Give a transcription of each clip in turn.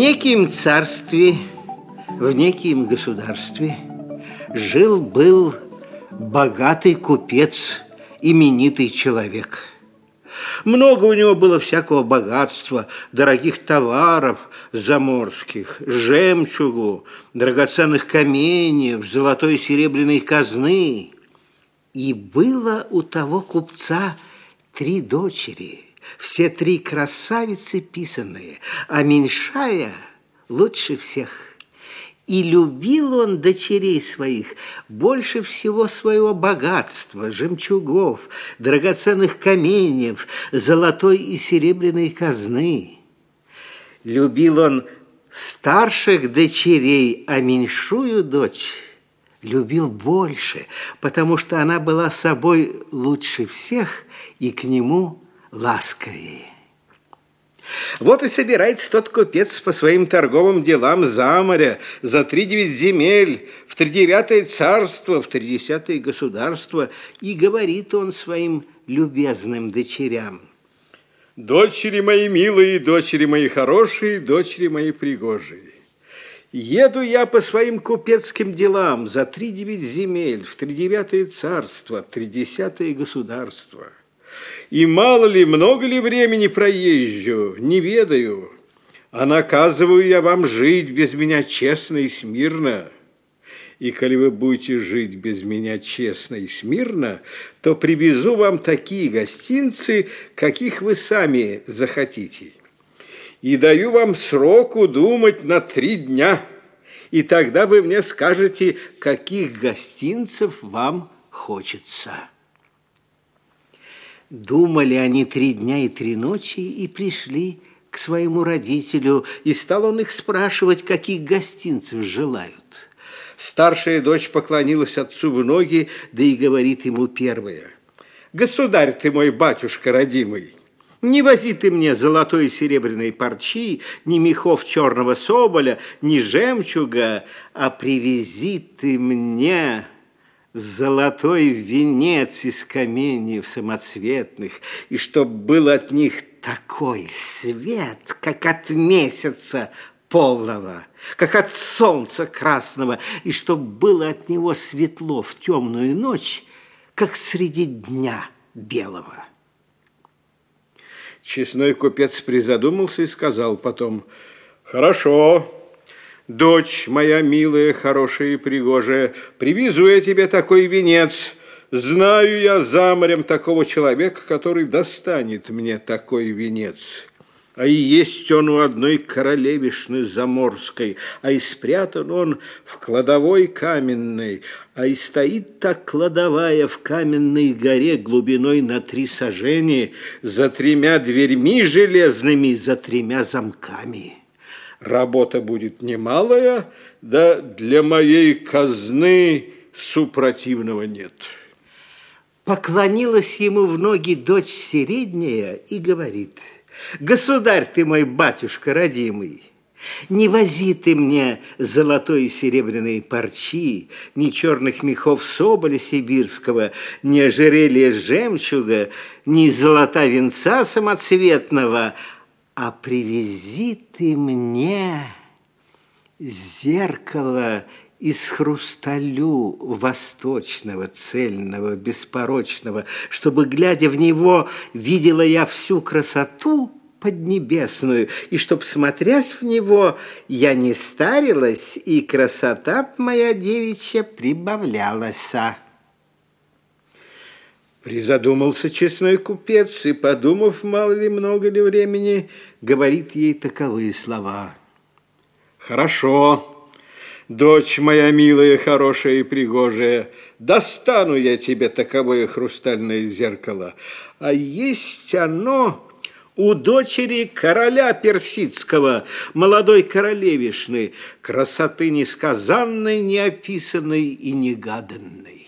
неким царстве, в неким государстве жил-был богатый купец, именитый человек. Много у него было всякого богатства, дорогих товаров заморских, жемчугу, драгоценных каменьев, золотой и серебряной казны. И было у того купца три дочери, все три красавицы писанные, а меньшая лучше всех – и любил он дочерей своих больше всего своего богатства, жемчугов, драгоценных каменьев, золотой и серебряной казны. Любил он старших дочерей, а меньшую дочь любил больше, потому что она была собой лучше всех и к нему ласковее. Вот и собирается тот купец по своим торговым делам за моря, за три девять земель, в тридевятое царство, в тридесятое государство, и говорит он своим любезным дочерям. Дочери мои милые, дочери мои хорошие, дочери мои пригожие. Еду я по своим купецким делам за три девять земель, в тридевятое царство, тридесятое государство – и мало ли, много ли времени проезжу, не ведаю. А наказываю я вам жить без меня честно и смирно. И коли вы будете жить без меня честно и смирно, то привезу вам такие гостинцы, каких вы сами захотите. И даю вам сроку думать на три дня. И тогда вы мне скажете, каких гостинцев вам хочется». Думали они три дня и три ночи и пришли к своему родителю, и стал он их спрашивать, каких гостинцев желают. Старшая дочь поклонилась отцу в ноги, да и говорит ему первая. «Государь ты мой, батюшка родимый, не вози ты мне золотой и серебряной парчи, ни мехов черного соболя, ни жемчуга, а привези ты мне золотой венец из каменьев самоцветных, и чтоб был от них такой свет, как от месяца полного, как от солнца красного, и чтоб было от него светло в темную ночь, как среди дня белого. Честной купец призадумался и сказал потом, «Хорошо, Дочь моя милая, хорошая и пригожая, привезу я тебе такой венец. Знаю я за морем такого человека, который достанет мне такой венец. А и есть он у одной королевишны заморской, а и спрятан он в кладовой каменной, а и стоит так кладовая в каменной горе глубиной на три сажени, за тремя дверьми железными, за тремя замками». Работа будет немалая, да для моей казны супротивного нет. Поклонилась ему в ноги дочь средняя и говорит, «Государь ты мой, батюшка родимый, не вози ты мне золотой и серебряной парчи, ни черных мехов соболя сибирского, ни ожерелья жемчуга, ни золота венца самоцветного, а привези ты мне зеркало из хрусталю восточного, цельного, беспорочного, чтобы, глядя в него, видела я всю красоту поднебесную, и чтоб, смотрясь в него, я не старилась, и красота моя девичья прибавлялась. Призадумался честной купец и, подумав, мало ли, много ли времени, говорит ей таковые слова. «Хорошо, дочь моя милая, хорошая и пригожая, достану я тебе таковое хрустальное зеркало, а есть оно...» у дочери короля персидского, молодой королевишны, красоты несказанной, неописанной и негаданной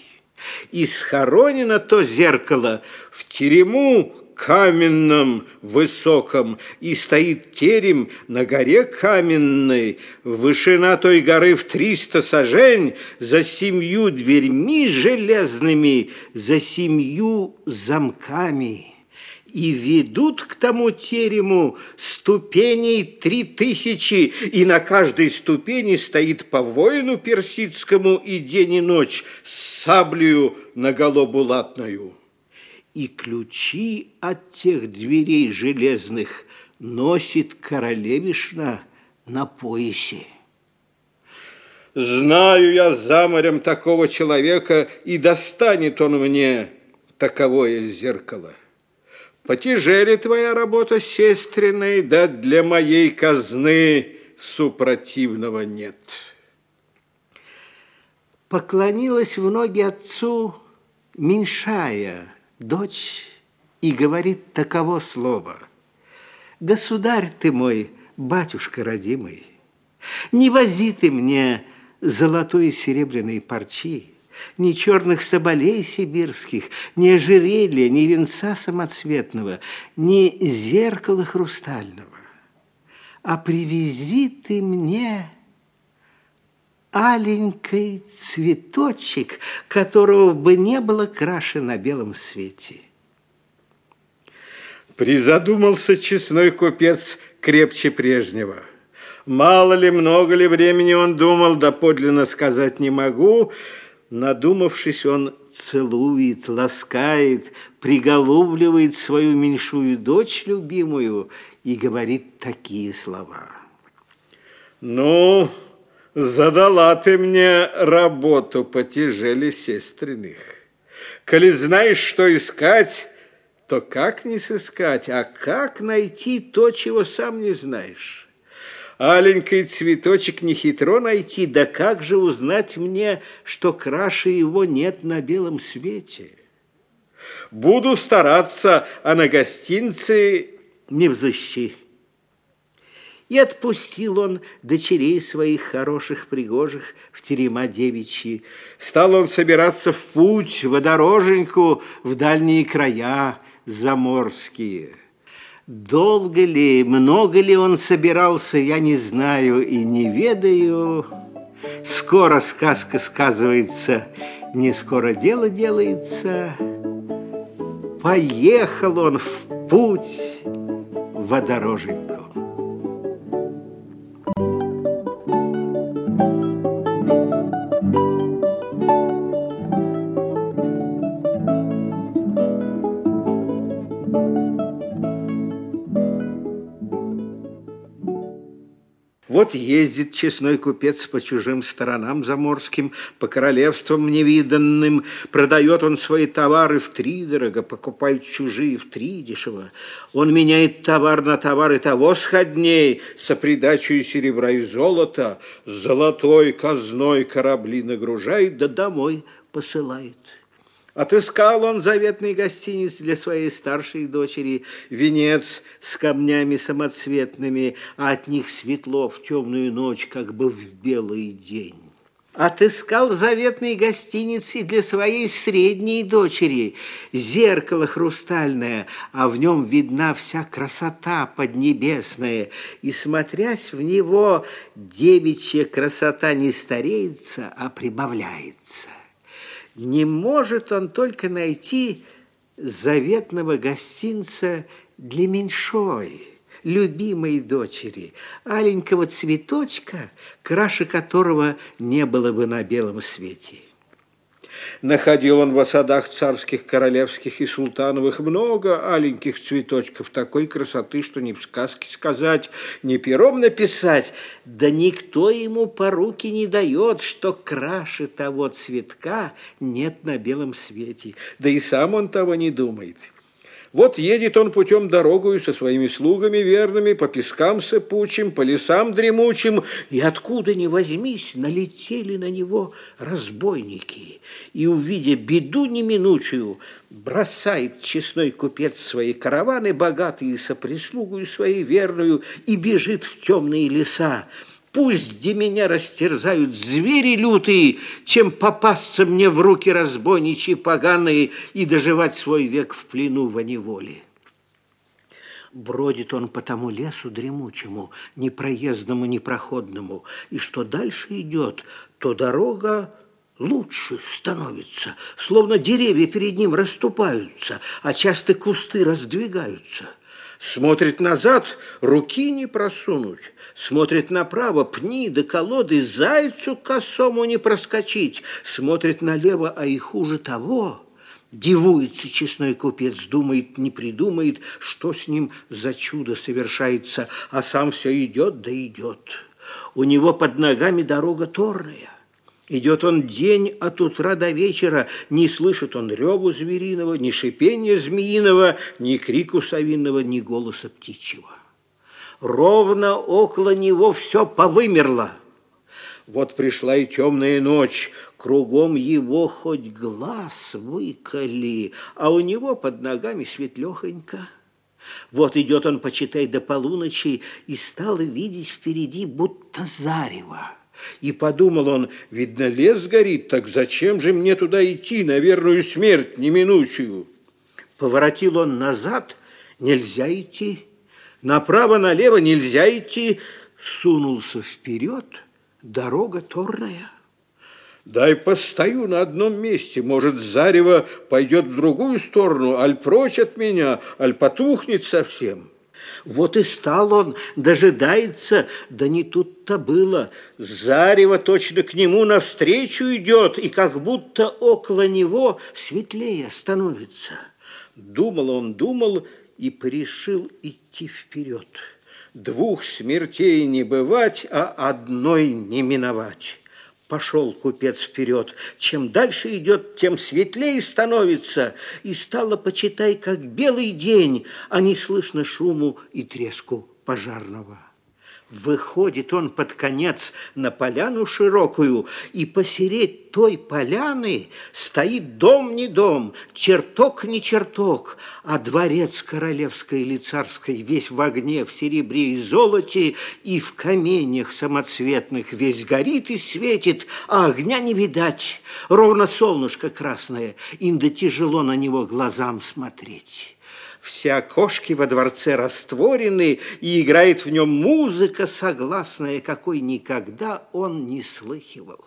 и схоронено то зеркало в терему каменном высоком, и стоит терем на горе каменной, вышина той горы в триста сажень, за семью дверьми железными, за семью замками. И ведут к тому терему ступеней три тысячи, и на каждой ступени стоит по воину персидскому и день и ночь с саблею голову латную. И ключи от тех дверей железных носит королевишна на поясе. Знаю я за морем такого человека, и достанет он мне таковое зеркало. Потяжели твоя работа, сестренной, да для моей казны супротивного нет. Поклонилась в ноги отцу меньшая дочь и говорит таково слово. Государь ты мой, батюшка родимый, не вози ты мне золотой и серебряной парчи, ни черных соболей сибирских, ни ожерелья, ни венца самоцветного, ни зеркала хрустального. А привези ты мне аленький цветочек, которого бы не было краше на белом свете. Призадумался честной купец крепче прежнего. Мало ли, много ли времени он думал, да подлинно сказать не могу, Надумавшись, он целует, ласкает, приголубливает свою меньшую дочь любимую и говорит такие слова. «Ну, задала ты мне работу потяжели сестренных. Коли знаешь, что искать, то как не сыскать, а как найти то, чего сам не знаешь?» Аленький цветочек не хитро найти, да как же узнать мне, что краше его нет на белом свете? Буду стараться, а на гостинцы не взыщи. И отпустил он дочерей своих хороших, пригожих в терема девичьи. Стал он собираться в путь, водороженьку, в дальние края заморские. Долго ли, много ли он собирался, я не знаю и не ведаю. Скоро сказка сказывается, не скоро дело делается. Поехал он в путь водороженьку. Вот ездит честной купец по чужим сторонам заморским, по королевствам невиданным, продает он свои товары в три дорого, покупает чужие в три дешево. Он меняет товар на товар и того сходней, со придачей серебра и золота, золотой казной корабли нагружает, да домой посылает. Отыскал он заветный гостиниц для своей старшей дочери, венец с камнями самоцветными, а от них светло в темную ночь, как бы в белый день. Отыскал заветные гостиницы для своей средней дочери, зеркало хрустальное, а в нем видна вся красота поднебесная, и, смотрясь в него, девичья красота не стареется, а прибавляется. Не может он только найти заветного гостинца для меньшой, любимой дочери, аленького цветочка, краше которого не было бы на белом свете. Находил он в осадах царских, королевских и султановых много аленьких цветочков такой красоты, что ни в сказке сказать, ни пером написать. Да никто ему по руки не дает, что краше того цветка нет на белом свете. Да и сам он того не думает. Вот едет он путем дорогою со своими слугами верными, по пескам сыпучим, по лесам дремучим, и откуда ни возьмись, налетели на него разбойники. И, увидя беду неминучую, бросает честной купец свои караваны, богатые со прислугою своей верную, и бежит в темные леса. Пусть где меня растерзают звери лютые, чем попасться мне в руки разбойничьи поганые и доживать свой век в плену во неволе. Бродит он по тому лесу дремучему, непроездному, непроходному, и что дальше идет, то дорога лучше становится, словно деревья перед ним расступаются, а часто кусты раздвигаются. Смотрит назад, руки не просунуть. Смотрит направо, пни до колоды, зайцу косому не проскочить. Смотрит налево, а и хуже того. Дивуется честной купец, думает, не придумает, что с ним за чудо совершается, а сам все идет да идет. У него под ногами дорога торная. Идет он день от утра до вечера, не слышит он реву звериного, ни шипения змеиного, ни крику совиного, ни голоса птичьего. Ровно около него все повымерло. Вот пришла и темная ночь, кругом его хоть глаз выколи, а у него под ногами светлехонько. Вот идет он, почитай, до полуночи, и стал видеть впереди будто зарево. И подумал он, видно, лес горит, так зачем же мне туда идти на верную смерть неминучую? Поворотил он назад, нельзя идти. Направо-налево нельзя идти. Сунулся вперед, дорога торная. Дай постою на одном месте, может, зарево пойдет в другую сторону, аль прочь от меня, аль потухнет совсем. Вот и стал он, дожидается, да не тут-то было. Зарево точно к нему навстречу идет, и как будто около него светлее становится. Думал он, думал и порешил идти вперед. Двух смертей не бывать, а одной не миновать. Пошел купец вперед. Чем дальше идет, тем светлее становится. И стало, почитай, как белый день, а не слышно шуму и треску пожарного. Выходит он под конец на поляну широкую, и посереть той поляны стоит дом не дом, чертог не чертог, а дворец королевской или царской весь в огне, в серебре и золоте, и в каменях самоцветных весь горит и светит, а огня не видать, ровно солнышко красное, инда тяжело на него глазам смотреть. Все окошки во дворце растворены, и играет в нем музыка согласная, какой никогда он не слыхивал.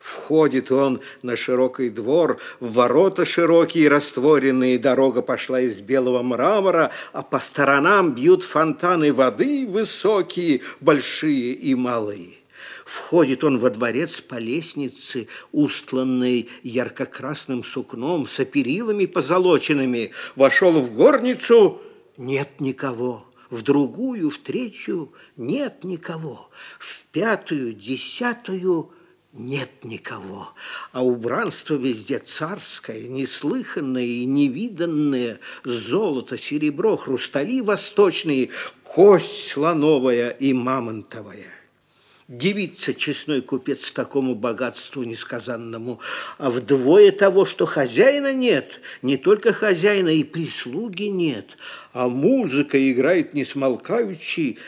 Входит он на широкий двор, в ворота широкие растворенные, дорога пошла из белого мрамора, а по сторонам бьют фонтаны воды высокие, большие и малые. Входит он во дворец по лестнице, устланной ярко-красным сукном, с оперилами позолоченными. Вошел в горницу, нет никого. В другую, в третью нет никого. В пятую, десятую нет никого. А убранство везде царское, неслыханное и невиданное. Золото, серебро, хрустали восточные, кость слоновая и мамонтовая. Дивится честной купец такому богатству несказанному, а вдвое того, что хозяина нет, не только хозяина, и прислуги нет, а музыка играет несмолкающий,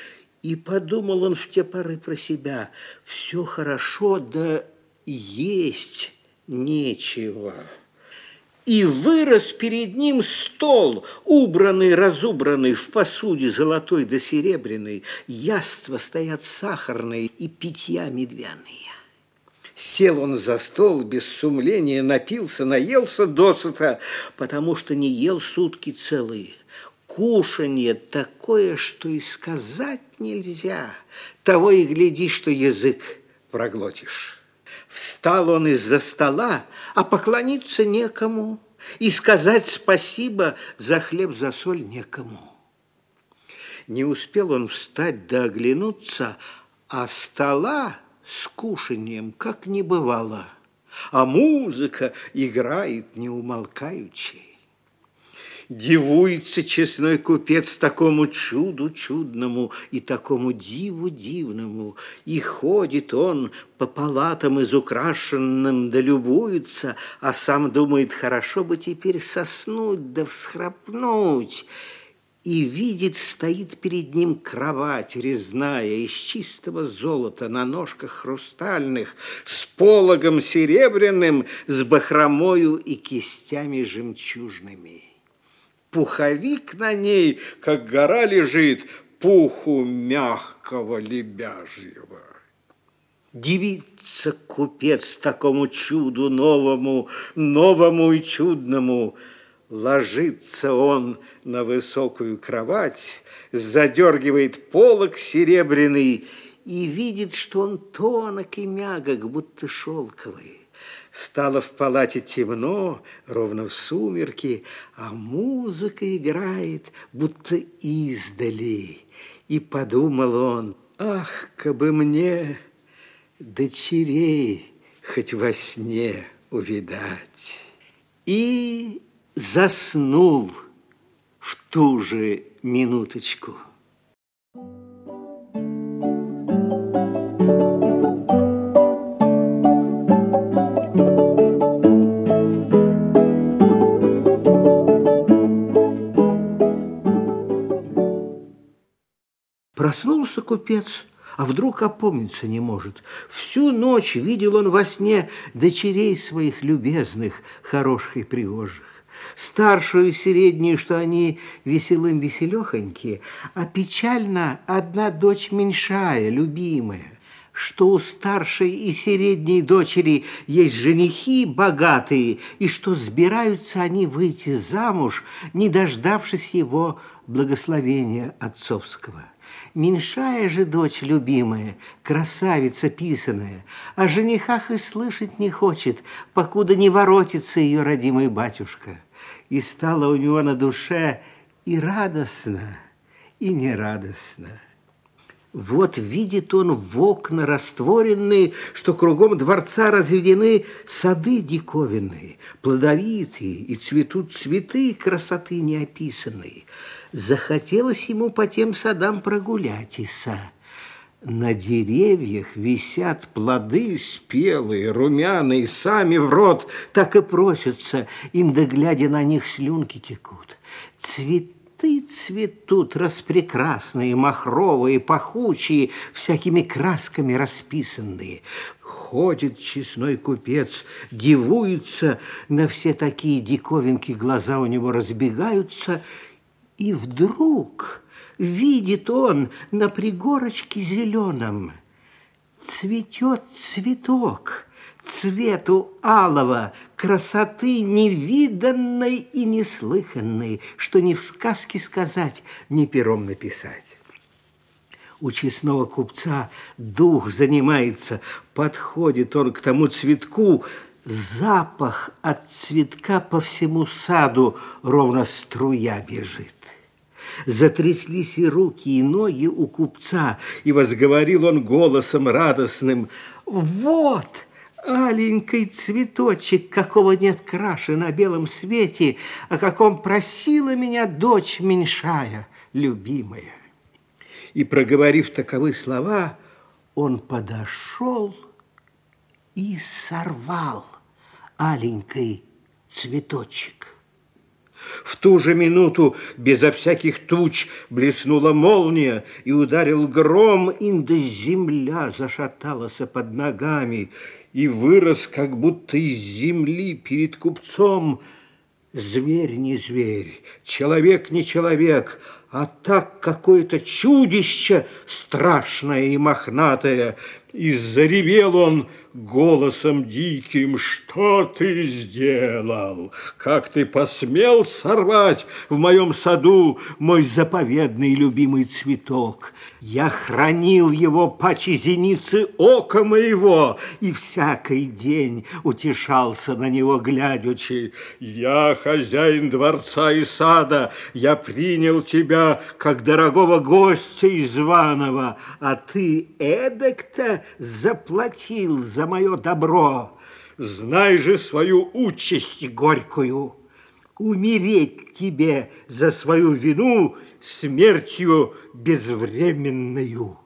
и подумал он в те поры про себя, все хорошо, да есть нечего и вырос перед ним стол, убранный, разубранный в посуде золотой да серебряной, яства стоят сахарные и питья медвяные. Сел он за стол без сумления, напился, наелся досыта, потому что не ел сутки целые. Кушанье такое, что и сказать нельзя, того и гляди, что язык проглотишь. Встал он из-за стола, а поклониться некому, и сказать спасибо за хлеб, за соль некому. Не успел он встать да оглянуться, а стола с кушанием как не бывало, а музыка играет неумолкающей. Дивуется честной купец такому чуду чудному и такому диву дивному. И ходит он по палатам изукрашенным, да любуется, а сам думает, хорошо бы теперь соснуть да всхрапнуть. И видит, стоит перед ним кровать резная из чистого золота на ножках хрустальных, с пологом серебряным, с бахромою и кистями жемчужными пуховик на ней, как гора лежит, пуху мягкого лебяжьего. Дивится купец такому чуду новому, новому и чудному. Ложится он на высокую кровать, задергивает полок серебряный и видит, что он тонок и мягок, будто шелковый. Стало в палате темно, ровно в сумерки, а музыка играет, будто издали. И подумал он, ах, кабы мне дочерей хоть во сне увидать. И заснул в ту же минуточку. Проснулся купец, а вдруг опомниться не может. Всю ночь видел он во сне дочерей своих любезных, хороших и пригожих. Старшую и среднюю, что они веселым веселехонькие, а печально одна дочь меньшая, любимая что у старшей и средней дочери есть женихи богатые, и что сбираются они выйти замуж, не дождавшись его благословения отцовского. Меньшая же дочь любимая, красавица писаная, о женихах и слышать не хочет, покуда не воротится ее родимый батюшка. И стало у него на душе и радостно, и нерадостно. Вот видит он в окна растворенные, что кругом дворца разведены сады диковинные, плодовитые, и цветут цветы красоты неописанные. Захотелось ему по тем садам прогулять иса. На деревьях висят плоды спелые, румяные, сами в рот так и просятся, им, да глядя на них, слюнки текут. Цветы цветут распрекрасные, махровые, пахучие, всякими красками расписанные. Ходит честной купец, дивуется на все такие диковинки, глаза у него разбегаются — и вдруг видит он на пригорочке зеленом цветет цветок цвету алого, красоты невиданной и неслыханной, что ни в сказке сказать, ни пером написать. У честного купца дух занимается, подходит он к тому цветку, запах от цветка по всему саду ровно струя бежит. Затряслись и руки, и ноги у купца, и возговорил он голосом радостным. «Вот!» аленький цветочек, какого нет краши на белом свете, о каком просила меня дочь меньшая, любимая. И, проговорив таковы слова, он подошел и сорвал аленький цветочек. В ту же минуту, безо всяких туч, блеснула молния, и ударил гром, инда земля зашаталась под ногами, и вырос, как будто из земли перед купцом, зверь не зверь, человек не человек, а так какое-то чудище страшное и мохнатое, и заревел он, голосом диким, что ты сделал? Как ты посмел сорвать в моем саду мой заповедный любимый цветок? Я хранил его паче зеницы ока моего, и всякий день утешался на него глядячи. Я хозяин дворца и сада, я принял тебя как дорогого гостя и званого, а ты эдак-то заплатил за за мое добро. Знай же свою участь горькую. Умереть тебе за свою вину смертью безвременную.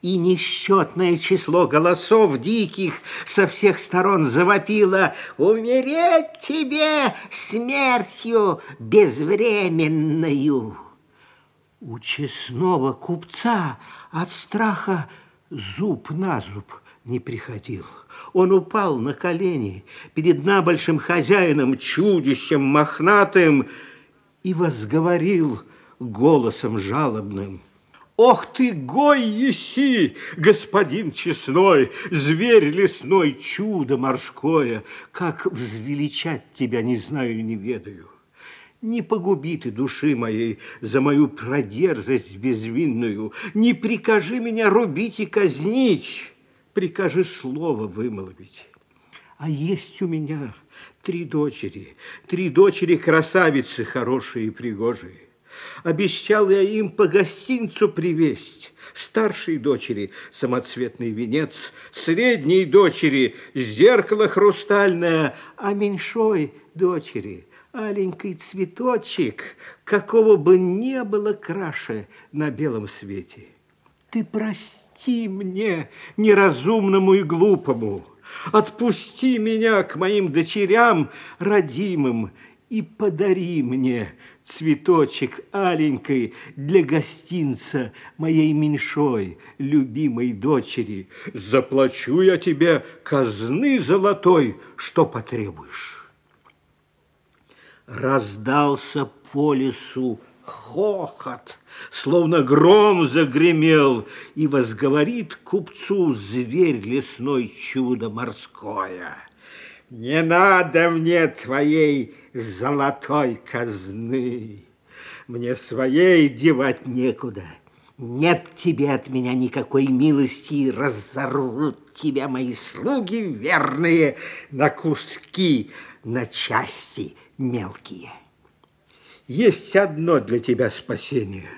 И несчетное число голосов диких со всех сторон завопило «Умереть тебе смертью безвременную!» У честного купца от страха зуб на зуб не приходил. Он упал на колени перед набольшим хозяином, чудищем мохнатым, и возговорил голосом жалобным. Ох ты, гой еси, господин честной, Зверь лесной, чудо морское, Как взвеличать тебя не знаю, не ведаю. Не погуби ты души моей за мою продерзость безвинную, Не прикажи меня рубить и казнить, Прикажи слово вымолвить. А есть у меня три дочери, три дочери красавицы хорошие и пригожие. Обещал я им по гостинцу привезть. Старшей дочери самоцветный венец, средней дочери зеркало хрустальное, а меньшой дочери аленький цветочек, какого бы не было краше на белом свете. Ты прости мне, неразумному и глупому, отпусти меня к моим дочерям родимым и подари мне цветочек аленькой для гостинца моей меньшой, любимой дочери. Заплачу я тебе казны золотой, что потребуешь. Раздался по лесу хохот, словно гром загремел, и возговорит купцу зверь лесной чудо морское. Не надо мне твоей золотой казны. Мне своей девать некуда. Нет тебе от меня никакой милости, разорвут тебя мои слуги верные на куски, на части мелкие. Есть одно для тебя спасение.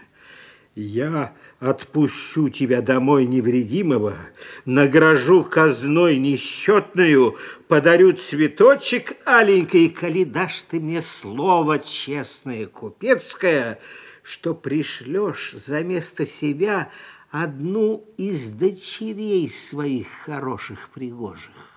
Я отпущу тебя домой невредимого, награжу казной несчетную, подарю цветочек аленький, коли дашь ты мне слово честное, купецкое, что пришлешь за место себя одну из дочерей своих хороших пригожих.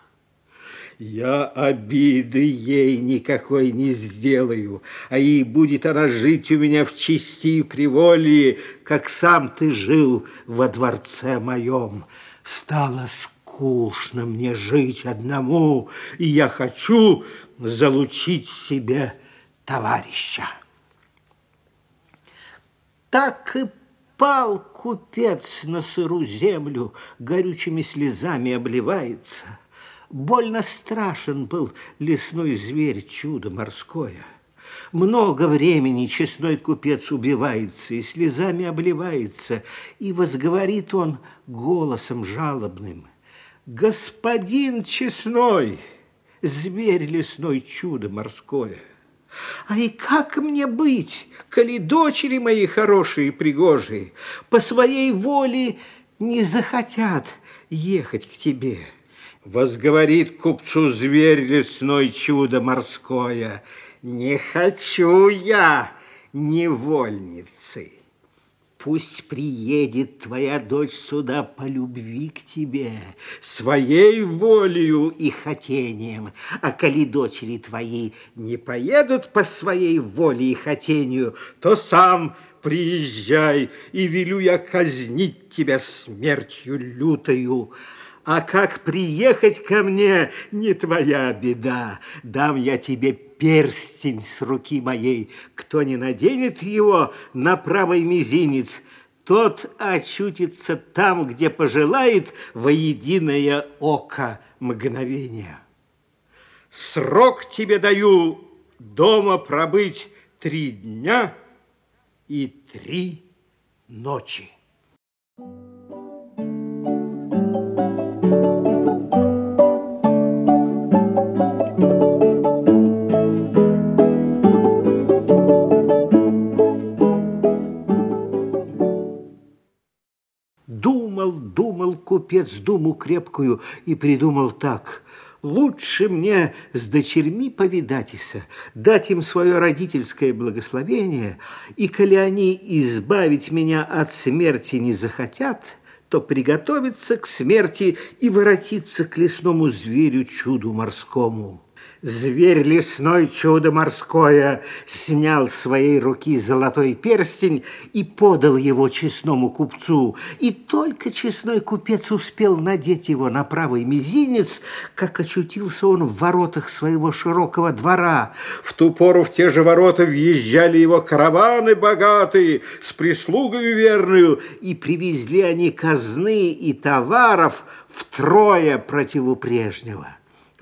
Я обиды ей никакой не сделаю, а ей будет она жить у меня в чести и приволье, как сам ты жил во дворце моем. Стало скучно мне жить одному, и я хочу залучить себе товарища. Так и пал купец на сыру землю, горючими слезами обливается – Больно страшен был лесной зверь, чудо морское. Много времени честной купец убивается и слезами обливается, и возговорит он голосом жалобным. «Господин честной, зверь лесной, чудо морское!» А и как мне быть, коли дочери мои хорошие и пригожие по своей воле не захотят ехать к тебе?» Возговорит купцу зверь лесной чудо морское. Не хочу я невольницы. Пусть приедет твоя дочь сюда по любви к тебе, своей волею и хотением. А коли дочери твои не поедут по своей воле и хотению, то сам приезжай, и велю я казнить тебя смертью лютою. А как приехать ко мне, не твоя беда. Дам я тебе перстень с руки моей. Кто не наденет его на правый мизинец, тот очутится там, где пожелает во единое око мгновения. Срок тебе даю дома пробыть три дня и три ночи. Думал, думал купец думу крепкую и придумал так. Лучше мне с дочерьми повидаться, дать им свое родительское благословение, и коли они избавить меня от смерти не захотят, то приготовиться к смерти и воротиться к лесному зверю чуду морскому. Зверь лесной, чудо морское, снял своей руки золотой перстень и подал его честному купцу. И только честной купец успел надеть его на правый мизинец, как очутился он в воротах своего широкого двора. В ту пору в те же ворота въезжали его караваны богатые с прислугой верную, и привезли они казны и товаров втрое противу прежнего.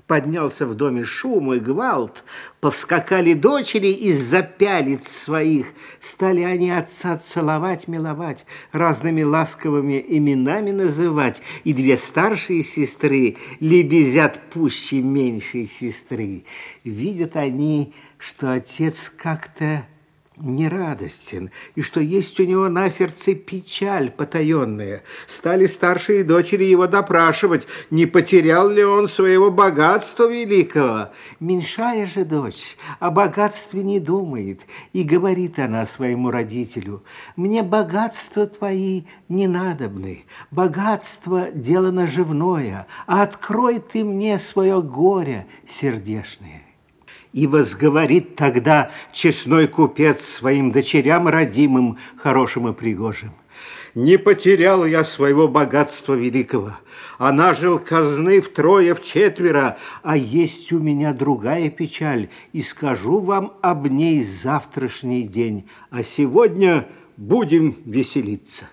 Поднялся в доме шум и гвалт, повскакали дочери из-за пялиц своих. Стали они отца целовать, миловать, разными ласковыми именами называть. И две старшие сестры лебезят пуще меньшей сестры. Видят они, что отец как-то нерадостен, и что есть у него на сердце печаль потаенная. Стали старшие дочери его допрашивать, не потерял ли он своего богатства великого. Меньшая же дочь о богатстве не думает, и говорит она своему родителю, «Мне богатства твои не надобны, богатство – дело наживное, а открой ты мне свое горе сердешное». И возговорит тогда честной купец своим дочерям родимым, хорошим и пригожим. Не потерял я своего богатства великого, а нажил казны втрое, четверо, а есть у меня другая печаль, и скажу вам об ней завтрашний день, а сегодня будем веселиться.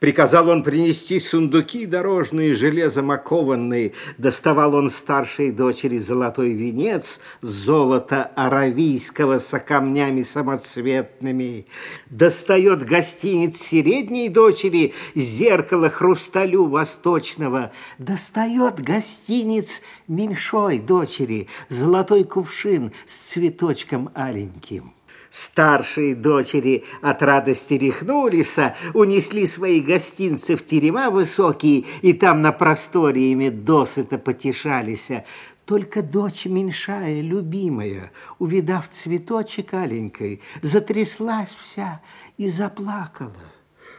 Приказал он принести сундуки дорожные, железом окованные. Доставал он старшей дочери золотой венец, золото аравийского со камнями самоцветными. Достает гостиниц средней дочери зеркало хрусталю восточного. Достает гостиниц меньшой дочери золотой кувшин с цветочком аленьким. Старшие дочери от радости рехнулись, унесли свои гостинцы в терема высокие, и там на просторе ими досыта потешались. Только дочь меньшая, любимая, увидав цветочек аленькой, затряслась вся и заплакала.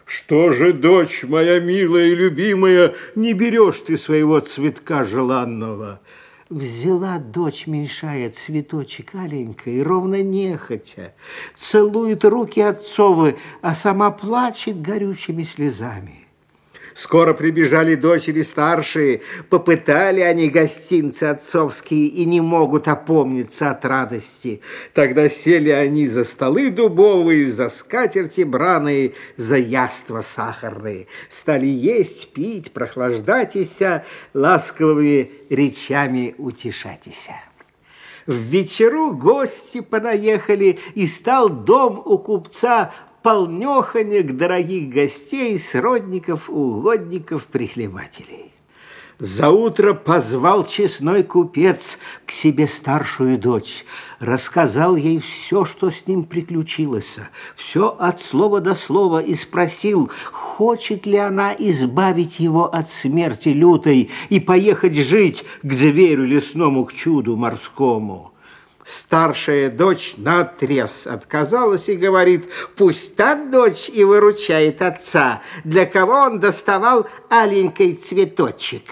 Что же, дочь моя милая и любимая, не берешь ты своего цветка желанного? Взяла дочь меньшая цветочек аленькой, ровно нехотя, целует руки отцовы, а сама плачет горючими слезами. Скоро прибежали дочери старшие, попытали они гостинцы отцовские и не могут опомниться от радости. Тогда сели они за столы дубовые, за скатерти браные, за яства сахарные. Стали есть, пить, прохлаждатися, ласковыми речами утешатися. В вечеру гости понаехали, и стал дом у купца полнеханек дорогих гостей, сродников, угодников, прихлебателей. За утро позвал честной купец к себе старшую дочь, рассказал ей все, что с ним приключилось, все от слова до слова и спросил, хочет ли она избавить его от смерти лютой и поехать жить к зверю лесному, к чуду морскому. Старшая дочь наотрез отказалась и говорит, пусть та дочь и выручает отца, для кого он доставал аленький цветочек.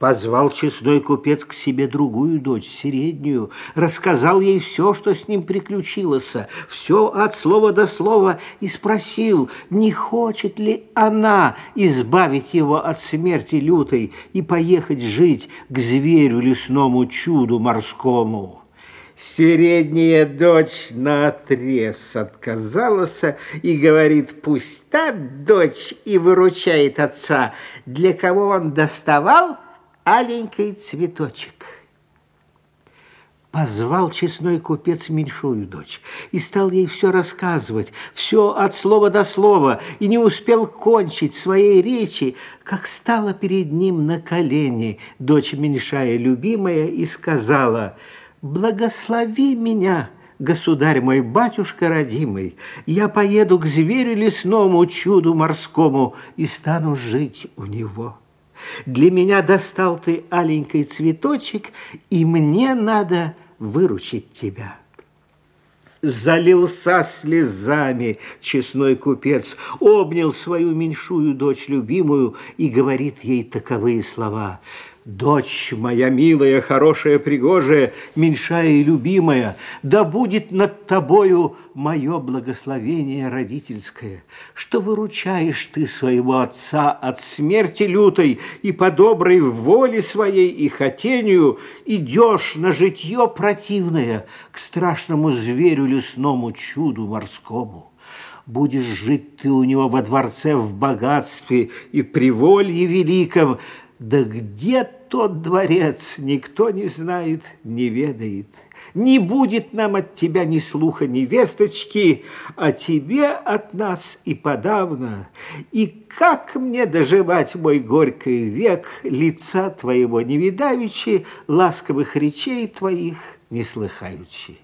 Позвал честной купец к себе другую дочь, среднюю, рассказал ей все, что с ним приключилось, все от слова до слова, и спросил, не хочет ли она избавить его от смерти лютой и поехать жить к зверю лесному чуду морскому. Средняя дочь наотрез отказалась и говорит, пусть та дочь и выручает отца, для кого он доставал – аленький цветочек. Позвал честной купец меньшую дочь и стал ей все рассказывать, все от слова до слова, и не успел кончить своей речи, как стала перед ним на колени дочь меньшая любимая и сказала «Благослови меня, государь мой, батюшка родимый, я поеду к зверю лесному, чуду морскому и стану жить у него». Для меня достал ты аленький цветочек, и мне надо выручить тебя. Залился слезами честной купец, обнял свою меньшую дочь любимую и говорит ей таковые слова – Дочь моя милая, хорошая, пригожая, меньшая и любимая, да будет над тобою мое благословение родительское, что выручаешь ты своего отца от смерти лютой и по доброй воле своей и хотению идешь на житье противное к страшному зверю лесному чуду морскому. Будешь жить ты у него во дворце в богатстве и приволье великом, да где тот дворец, никто не знает, не ведает. Не будет нам от тебя ни слуха, ни весточки, а тебе от нас и подавно. И как мне доживать мой горький век, лица твоего не видаючи, ласковых речей твоих не слыхаючи?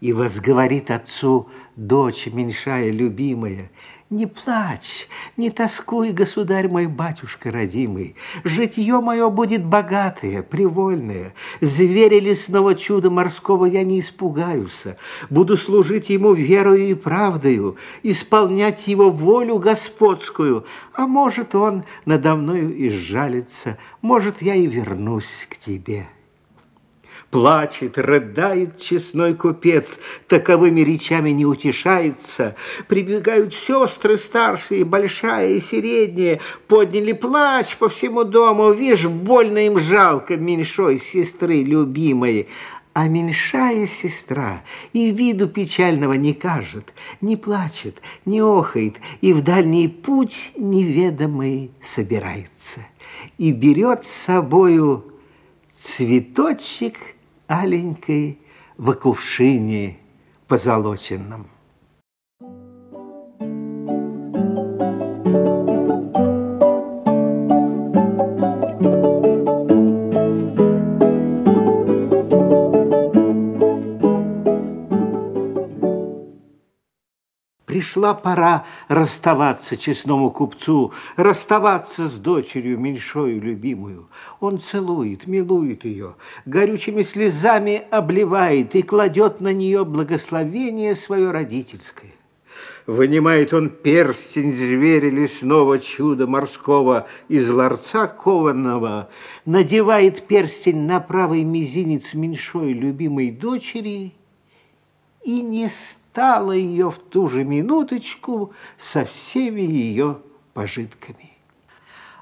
И возговорит отцу дочь меньшая, любимая, не плачь, не тоскуй, государь мой, батюшка родимый. Житье мое будет богатое, привольное. Зверя лесного чуда морского я не испугаюсь. Буду служить ему верою и правдою, исполнять его волю господскую. А может, он надо мною и сжалится, может, я и вернусь к тебе». Плачет, рыдает честной купец, таковыми речами не утешается. Прибегают сестры старшие, большая и средняя, подняли плач по всему дому. Вишь, больно им жалко меньшой сестры любимой. А меньшая сестра и виду печального не кажет, не плачет, не охает, и в дальний путь неведомый собирается. И берет с собою цветочек аленькой в кувшине позолоченном. Пришла пора расставаться честному купцу, расставаться с дочерью меньшою любимую. Он целует, милует ее, горючими слезами обливает и кладет на нее благословение свое родительское. Вынимает он перстень зверя лесного чуда морского из ларца кованного, надевает перстень на правый мизинец меньшой любимой дочери и не ставит стала ее в ту же минуточку со всеми ее пожитками.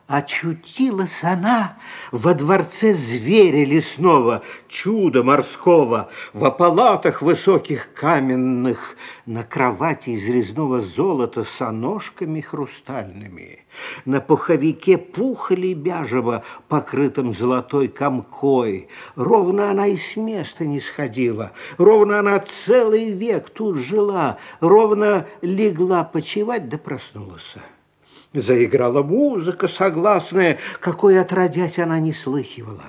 Очутилась она во дворце зверя лесного, чуда морского, во палатах высоких каменных, на кровати из резного золота с ножками хрустальными, на пуховике пуха лебяжего, покрытым золотой комкой. Ровно она и с места не сходила, ровно она целый век тут жила, ровно легла почевать да проснулась. Заиграла музыка согласная, какой отродясь она не слыхивала.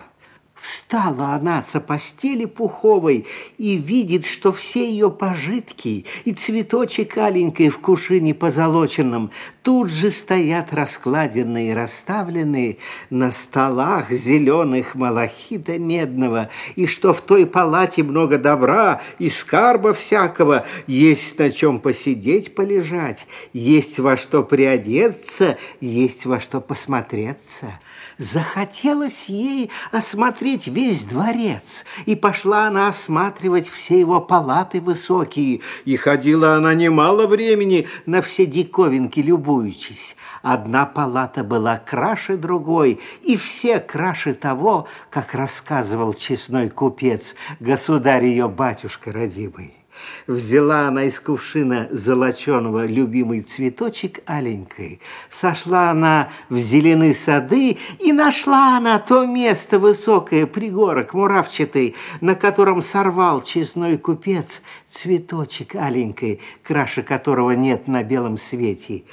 Встала она со постели пуховой и видит, что все ее пожитки и цветочек аленькой в кушине позолоченном тут же стоят раскладенные и расставленные на столах зеленых малахита медного, и что в той палате много добра и скарба всякого, есть на чем посидеть, полежать, есть во что приодеться, есть во что посмотреться. Захотелось ей осмотреть весь дворец, и пошла она осматривать все его палаты высокие, и ходила она немало времени на все диковинки любуючись. Одна палата была краше другой, и все краше того, как рассказывал честной купец, государь ее батюшка родимый. Взяла она из кувшина золоченого любимый цветочек аленькой, сошла она в зеленые сады, и нашла она то место высокое, пригорок муравчатый, на котором сорвал честной купец цветочек аленькой, краше которого нет на белом свете.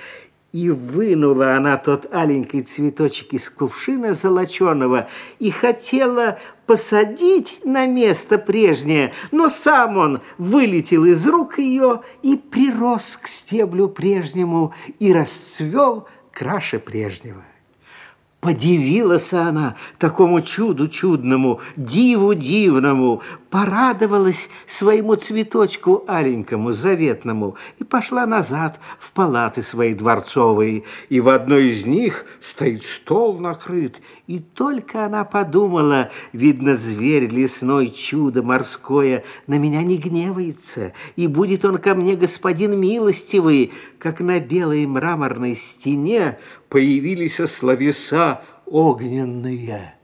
И вынула она тот аленький цветочек из кувшина золоченого и хотела посадить на место прежнее, но сам он вылетел из рук ее и прирос к стеблю прежнему и расцвел краше прежнего. Подивилась она такому чуду чудному, диву дивному, порадовалась своему цветочку аленькому, заветному, и пошла назад в палаты свои дворцовые. И в одной из них стоит стол накрыт, и только она подумала, видно, зверь лесной, чудо морское, на меня не гневается, и будет он ко мне господин милостивый, как на белой мраморной стене появились словеса огненные.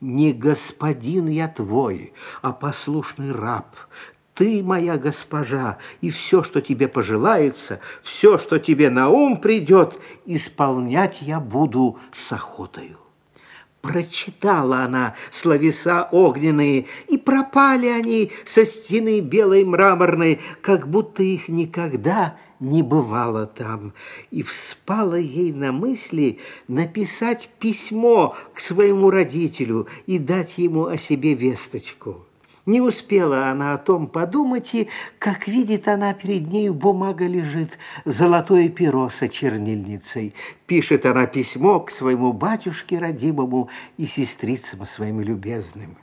Не господин я твой, а послушный раб. Ты моя госпожа, и все, что тебе пожелается, все, что тебе на ум придет, исполнять я буду с охотою. Прочитала она словеса огненные, и пропали они со стены белой мраморной, как будто их никогда не бывало там. И вспало ей на мысли написать письмо к своему родителю и дать ему о себе весточку. Не успела она о том подумать, и, как видит она, перед нею бумага лежит, золотое перо со чернильницей. Пишет она письмо к своему батюшке родимому и сестрицам своим любезным.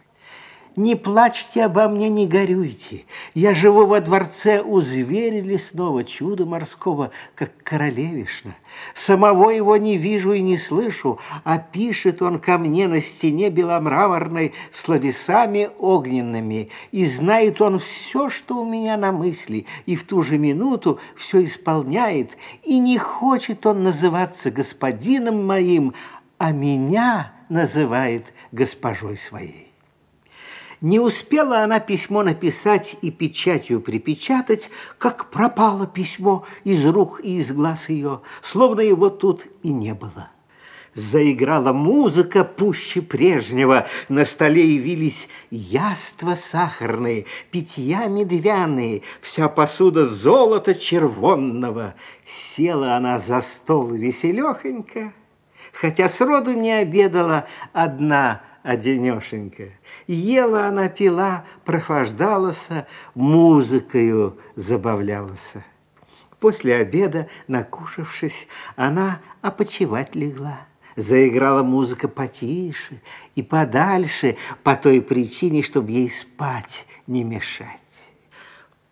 Не плачьте обо мне, не горюйте. Я живу во дворце у зверя лесного, чуда морского, как королевишна. Самого его не вижу и не слышу, а пишет он ко мне на стене беломраморной словесами огненными, и знает он все, что у меня на мысли, и в ту же минуту все исполняет, и не хочет он называться господином моим, а меня называет госпожой своей. Не успела она письмо написать и печатью припечатать, как пропало письмо из рук и из глаз ее, словно его тут и не было. Заиграла музыка пуще прежнего, на столе явились яства сахарные, питья медвяные, вся посуда золота червонного. Села она за стол веселехонько, хотя сроду не обедала одна одинешенька. Ела она, пила, прохлаждалась, музыкою забавлялась. После обеда, накушавшись, она опочивать легла. Заиграла музыка потише и подальше, по той причине, чтобы ей спать не мешать.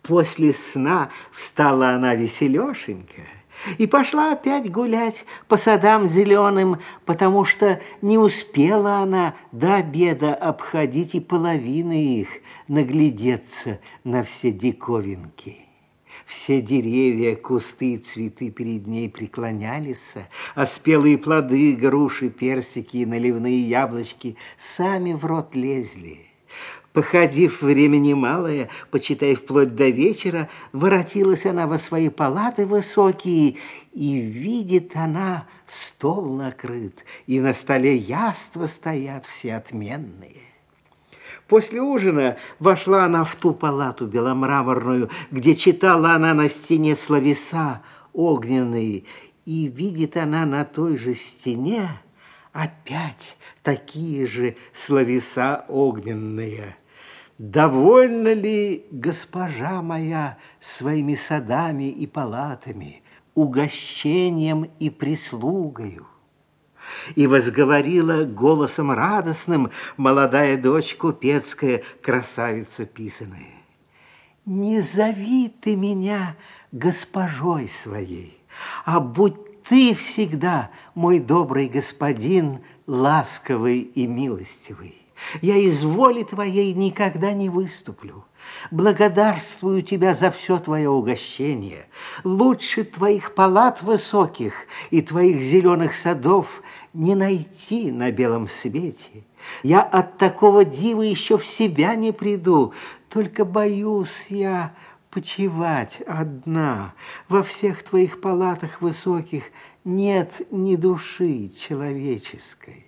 После сна встала она веселешенькая, и пошла опять гулять по садам зеленым, потому что не успела она до обеда обходить и половины их, наглядеться на все диковинки. Все деревья, кусты и цветы перед ней преклонялись, а спелые плоды, груши, персики и наливные яблочки сами в рот лезли. Походив времени малое, почитай вплоть до вечера, воротилась она во свои палаты высокие, и видит она, стол накрыт, и на столе яства стоят все отменные. После ужина вошла она в ту палату беломраморную, где читала она на стене словеса огненные, и видит она на той же стене опять такие же словеса огненные – Довольна ли госпожа моя своими садами и палатами, угощением и прислугою? И возговорила голосом радостным молодая дочь купецкая, красавица писаная. Не зови ты меня госпожой своей, а будь ты всегда, мой добрый господин, ласковый и милостивый. Я из воли твоей никогда не выступлю. Благодарствую тебя за все твое угощение. Лучше твоих палат высоких и твоих зеленых садов не найти на белом свете. Я от такого дива еще в себя не приду, только боюсь я почивать одна. Во всех твоих палатах высоких нет ни души человеческой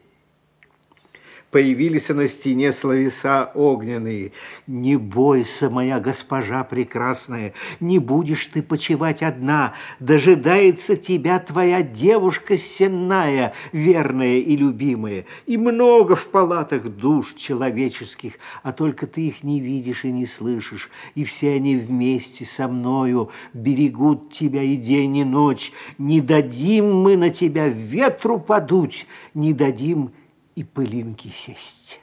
появились на стене словеса огненные. «Не бойся, моя госпожа прекрасная, не будешь ты почивать одна, дожидается тебя твоя девушка сенная, верная и любимая, и много в палатах душ человеческих, а только ты их не видишь и не слышишь, и все они вместе со мною берегут тебя и день, и ночь. Не дадим мы на тебя ветру подуть, не дадим и пылинки сесть.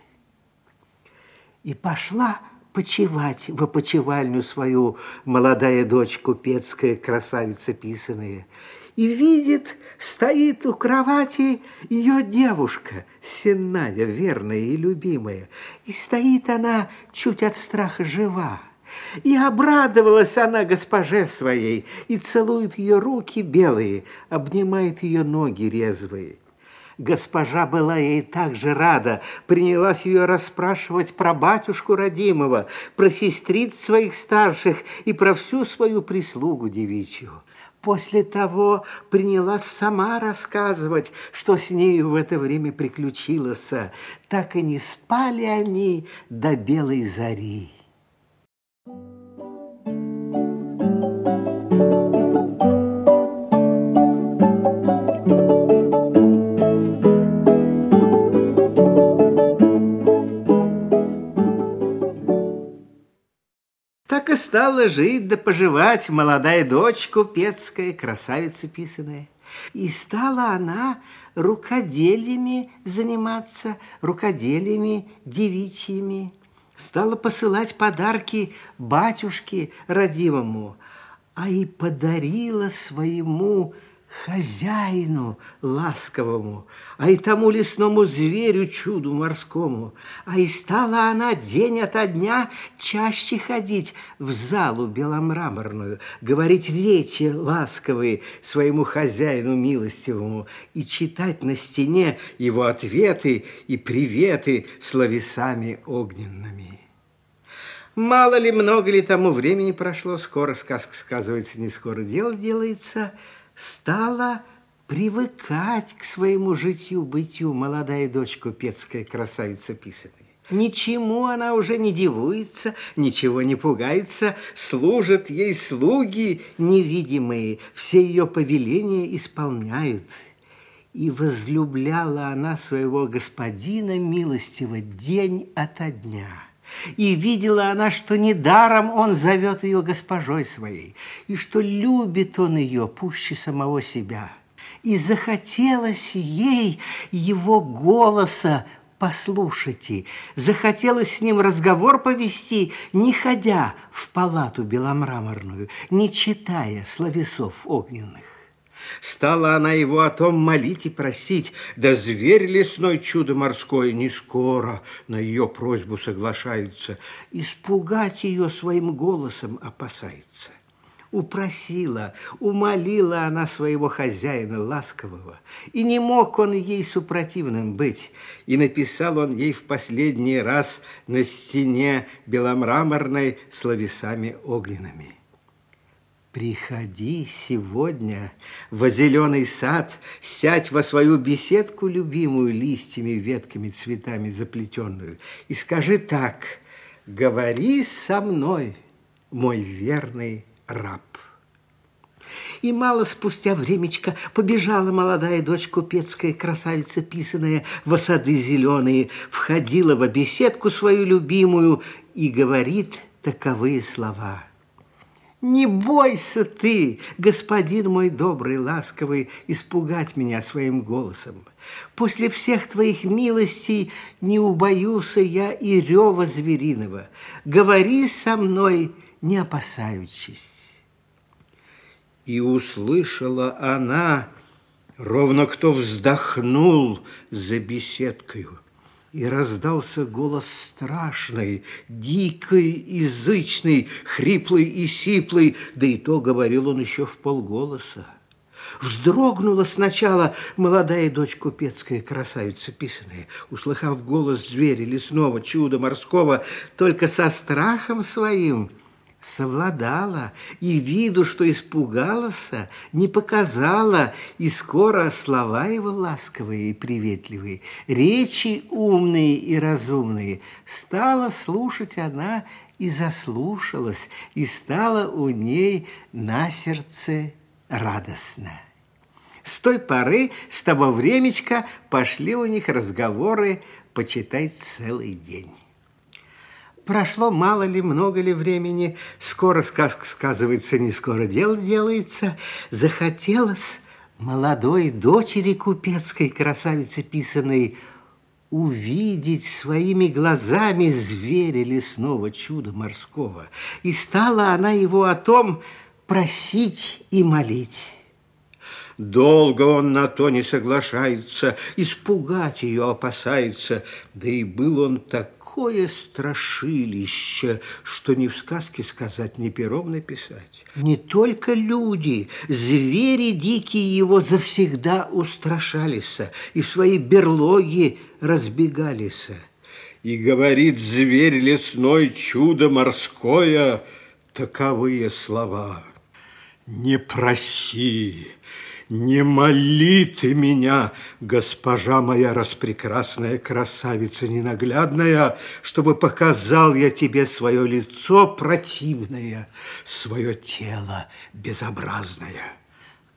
И пошла почевать в опочивальню свою молодая дочь купецкая, красавица писаная, и видит, стоит у кровати ее девушка, сенная, верная и любимая, и стоит она чуть от страха жива. И обрадовалась она госпоже своей, и целует ее руки белые, обнимает ее ноги резвые. Госпожа была ей так же рада, принялась ее расспрашивать про батюшку родимого, про сестриц своих старших и про всю свою прислугу девичью. После того принялась сама рассказывать, что с нею в это время приключилось. Так и не спали они до белой зари. Стала жить да поживать молодая дочь купецкая, красавица писаная. И стала она рукоделиями заниматься, рукоделиями девичьими. Стала посылать подарки батюшке родимому, а и подарила своему хозяину ласковому, а и тому лесному зверю чуду морскому. А и стала она день ото дня чаще ходить в залу беломраморную, говорить речи ласковые своему хозяину милостивому и читать на стене его ответы и приветы словесами огненными. Мало ли, много ли тому времени прошло, скоро сказка сказывается, не скоро дело делается – стала привыкать к своему житью-бытию молодая дочь купецкая красавица писаная. Ничему она уже не дивуется, ничего не пугается, служат ей слуги невидимые, все ее повеления исполняют. И возлюбляла она своего господина милостиво день ото дня. И видела она, что недаром он зовет ее госпожой своей, и что любит он ее пуще самого себя. И захотелось ей его голоса послушайте, захотелось с ним разговор повести, не ходя в палату беломраморную, не читая словесов огненных. Стала она его о том молить и просить, да зверь лесной чудо морское не скоро на ее просьбу соглашается, испугать ее своим голосом опасается. Упросила, умолила она своего хозяина ласкового, и не мог он ей супротивным быть, и написал он ей в последний раз на стене беломраморной словесами огненными. Приходи сегодня во зеленый сад, сядь во свою беседку любимую листьями, ветками, цветами заплетенную и скажи так, говори со мной, мой верный раб. И мало спустя времечко побежала молодая дочь купецкая, красавица писаная, в сады зеленые, входила в беседку свою любимую и говорит таковые слова – не бойся ты, господин мой добрый, ласковый, испугать меня своим голосом. После всех твоих милостей не убоюся я и рева звериного. Говори со мной, не опасаючись. И услышала она, ровно кто вздохнул за беседкою и раздался голос страшный, дикий, язычный, хриплый и сиплый, да и то говорил он еще в полголоса. Вздрогнула сначала молодая дочь купецкая, красавица писаная, услыхав голос зверя лесного, чуда морского, только со страхом своим – совладала и виду, что испугалась, не показала, и скоро слова его ласковые и приветливые, речи умные и разумные, стала слушать она и заслушалась, и стала у ней на сердце радостно. С той поры, с того времечка пошли у них разговоры, почитай, целый день. Прошло мало ли, много ли времени, скоро сказка сказывается, не скоро дело делается. Захотелось молодой дочери купецкой красавицы писаной увидеть своими глазами зверя лесного чуда морского. И стала она его о том просить и молить. Долго он на то не соглашается, испугать ее опасается. Да и был он такое страшилище, что ни в сказке сказать, ни пером написать. Не только люди, звери дикие его завсегда устрашались и свои берлоги разбегались. И говорит зверь лесной, чудо морское, таковые слова. Не проси, не моли ты меня, госпожа моя распрекрасная красавица ненаглядная, чтобы показал я тебе свое лицо противное, свое тело безобразное.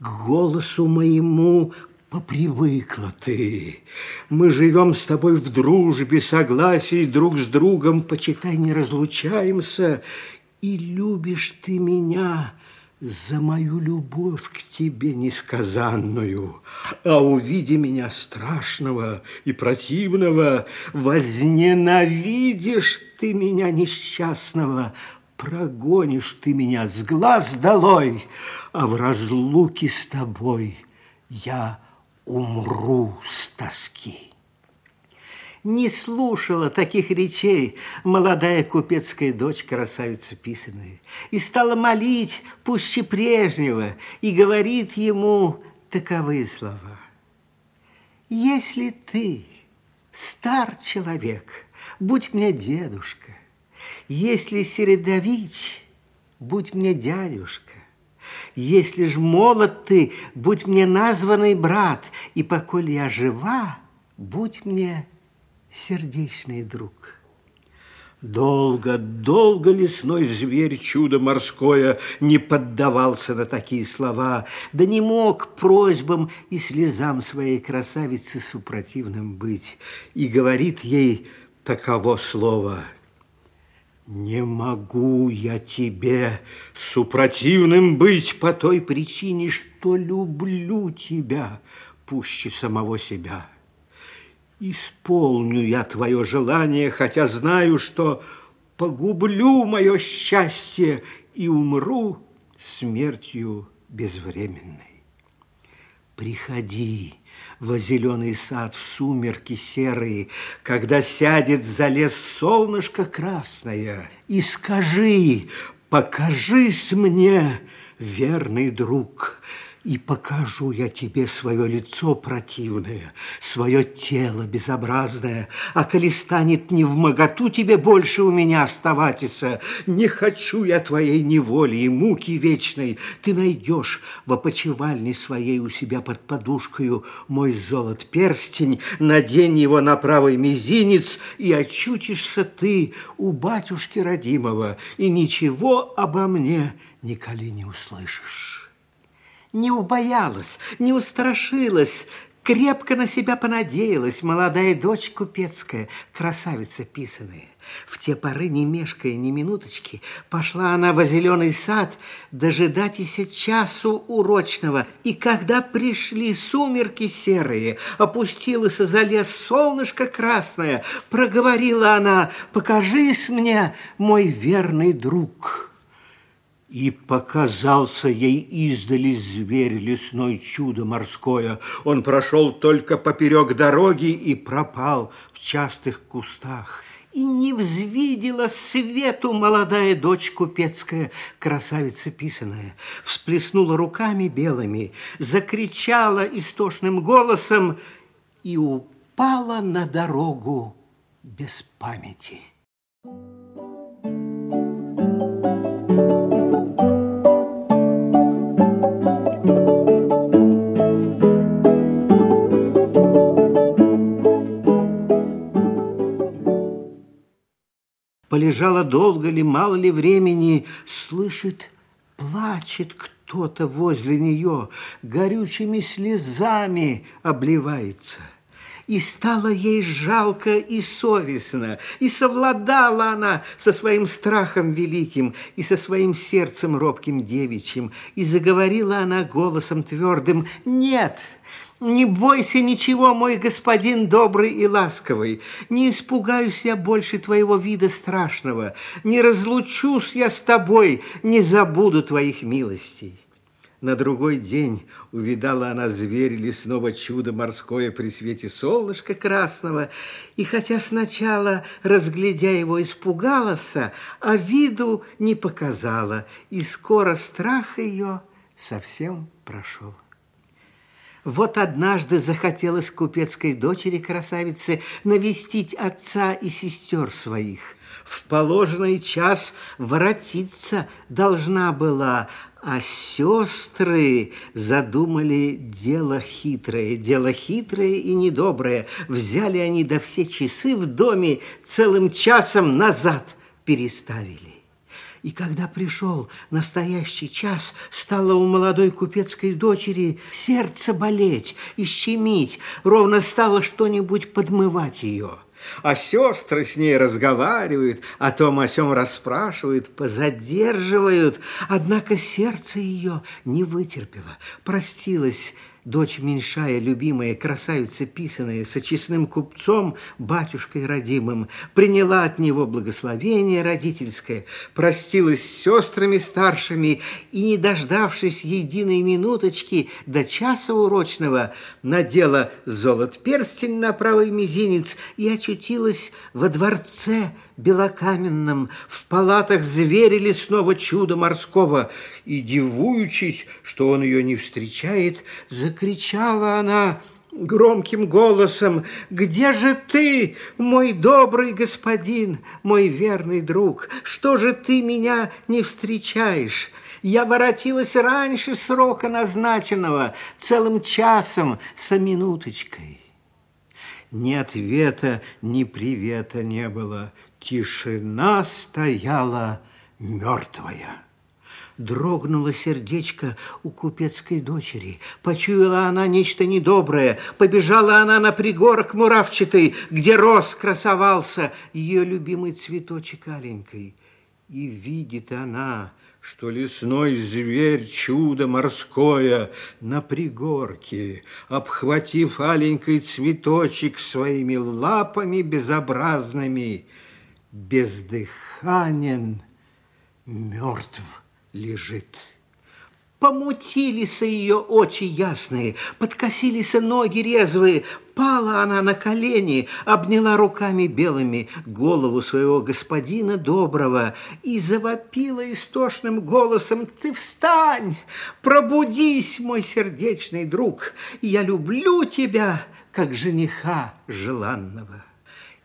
К голосу моему попривыкла ты. Мы живем с тобой в дружбе, согласии друг с другом, почитай, не разлучаемся, и любишь ты меня, за мою любовь к тебе несказанную, а увиди меня страшного и противного, возненавидишь ты меня несчастного, прогонишь ты меня с глаз долой, а в разлуке с тобой я умру с тоски не слушала таких речей. Молодая купецкая дочь красавица писаная и стала молить пуще прежнего и говорит ему таковые слова. Если ты стар человек, будь мне дедушка, если Середович, будь мне дядюшка, если ж молод ты, будь мне названный брат, и поколь я жива, будь мне сердечный друг. Долго, долго лесной зверь, чудо морское, не поддавался на такие слова, да не мог просьбам и слезам своей красавицы супротивным быть, и говорит ей таково слово «Не могу я тебе супротивным быть по той причине, что люблю тебя пуще самого себя». Исполню я твое желание, хотя знаю, что погублю мое счастье и умру смертью безвременной. Приходи во зеленый сад в сумерки серые, когда сядет за лес солнышко красное, и скажи, покажись мне, верный друг, и покажу я тебе свое лицо противное, свое тело безобразное, а коли станет не в моготу тебе больше у меня оставаться, не хочу я твоей неволи и муки вечной, ты найдешь в опочивальне своей у себя под подушкою мой золот перстень, надень его на правый мизинец, и очутишься ты у батюшки родимого, и ничего обо мне николи не услышишь не убоялась, не устрашилась, крепко на себя понадеялась молодая дочь купецкая, красавица писаная. В те поры, не мешкая ни минуточки, пошла она во зеленый сад дожидатися часу урочного. И когда пришли сумерки серые, опустилась за лес солнышко красное, проговорила она, «Покажись мне, мой верный друг». И показался ей издали зверь лесной чудо морское. Он прошел только поперек дороги и пропал в частых кустах. И не взвидела свету молодая дочь купецкая, красавица писаная. Всплеснула руками белыми, закричала истошным голосом и упала на дорогу без памяти. Полежала долго ли, мало ли времени, слышит, плачет кто-то возле нее, горючими слезами обливается. И стало ей жалко и совестно, и совладала она со своим страхом великим и со своим сердцем робким девичьим, и заговорила она голосом твердым «Нет, Не бойся ничего, мой господин добрый и ласковый. Не испугаюсь я больше твоего вида страшного. Не разлучусь я с тобой, не забуду твоих милостей. На другой день увидала она зверь лесного чуда морское при свете солнышка красного, и хотя сначала, разглядя его, испугалась, а виду не показала, и скоро страх ее совсем прошел. Вот однажды захотелось купецкой дочери красавицы навестить отца и сестер своих. В положенный час воротиться должна была, а сестры задумали дело хитрое, дело хитрое и недоброе. Взяли они до все часы в доме целым часом назад переставили. И когда пришел настоящий час, стало у молодой купецкой дочери сердце болеть и щемить, ровно стало что-нибудь подмывать ее. А сестры с ней разговаривают, о том о сем расспрашивают, позадерживают. Однако сердце ее не вытерпело, простилась дочь меньшая, любимая, красавица писаная, с честным купцом, батюшкой родимым, приняла от него благословение родительское, простилась с сестрами старшими и, не дождавшись единой минуточки до часа урочного, надела золот перстень на правый мизинец и очутилась во дворце белокаменном, в палатах зверя лесного чуда морского, и, дивуючись, что он ее не встречает, закричала она громким голосом, «Где же ты, мой добрый господин, мой верный друг? Что же ты меня не встречаешь?» Я воротилась раньше срока назначенного, целым часом, со минуточкой. Ни ответа, ни привета не было. Тишина стояла мертвая. Дрогнуло сердечко у купецкой дочери. Почуяла она нечто недоброе. Побежала она на пригорок муравчатый, где рос красовался ее любимый цветочек аленький. И видит она, что лесной зверь, чудо морское, на пригорке, обхватив аленький цветочек своими лапами безобразными, бездыханен, мертв лежит. Помутились ее очи ясные, подкосились ноги резвые. Пала она на колени, обняла руками белыми голову своего господина доброго и завопила истошным голосом «Ты встань! Пробудись, мой сердечный друг! Я люблю тебя, как жениха желанного!»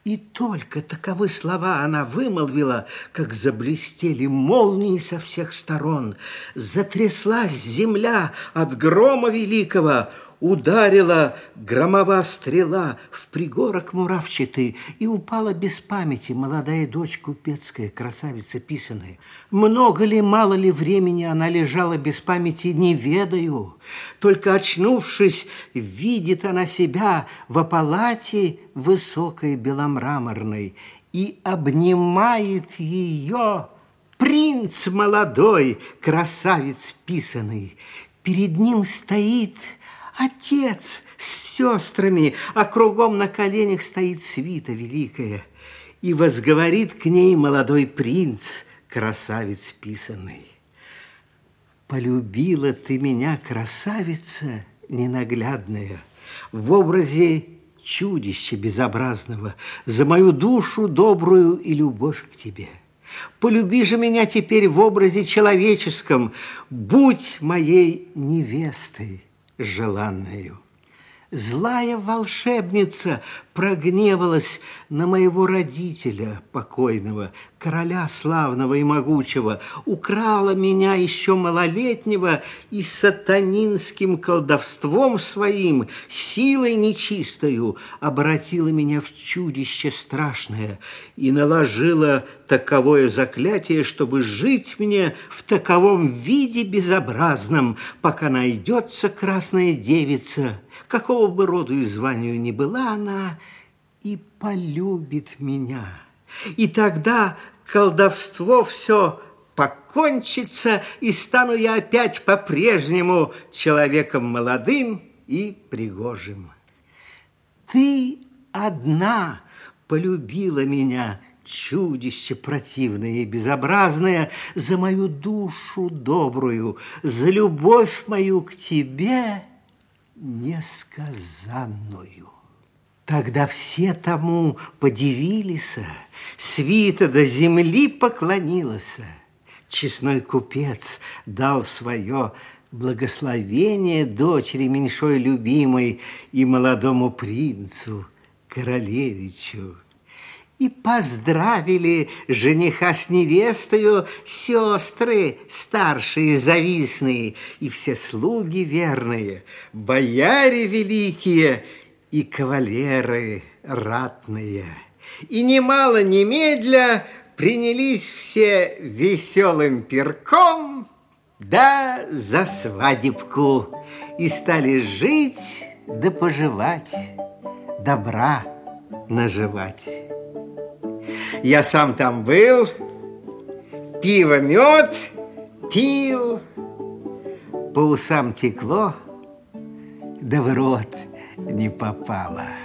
И только таковы слова она вымолвила, как заблестели молнии со всех сторон. Затряслась земля от грома великого, ударила громова стрела в пригорок муравчатый, и упала без памяти молодая дочь купецкая, красавица писаная. Много ли, мало ли времени она лежала без памяти, не ведаю. Только очнувшись, видит она себя в палате высокой беломраморной и обнимает ее принц молодой, красавец писанный. Перед ним стоит отец с сестрами, а кругом на коленях стоит свита великая. И возговорит к ней молодой принц, красавец писанный. Полюбила ты меня, красавица ненаглядная, в образе чудища безобразного, за мою душу добрую и любовь к тебе. Полюби же меня теперь в образе человеческом, будь моей невестой желанную. Злая волшебница прогневалась на моего родителя покойного, короля славного и могучего, украла меня еще малолетнего и сатанинским колдовством своим, силой нечистою, обратила меня в чудище страшное и наложила таковое заклятие, чтобы жить мне в таковом виде безобразном, пока найдется красная девица, какого бы роду и званию ни была она, и полюбит меня. И тогда колдовство все покончится, и стану я опять по-прежнему человеком молодым и Пригожим. Ты одна полюбила меня, чудище противное и безобразное, за мою душу добрую, за любовь мою к тебе несказанную. Тогда все тому подивились, свита до земли поклонилась. Честной купец дал свое благословение дочери меньшой любимой и молодому принцу, королевичу. И поздравили жениха с невестою сестры старшие завистные и все слуги верные, бояре великие и кавалеры ратные. И немало немедля принялись все веселым перком, да за свадебку, и стали жить да поживать, добра наживать. Я сам там был, пиво, мед пил, по усам текло, да в рот не попало.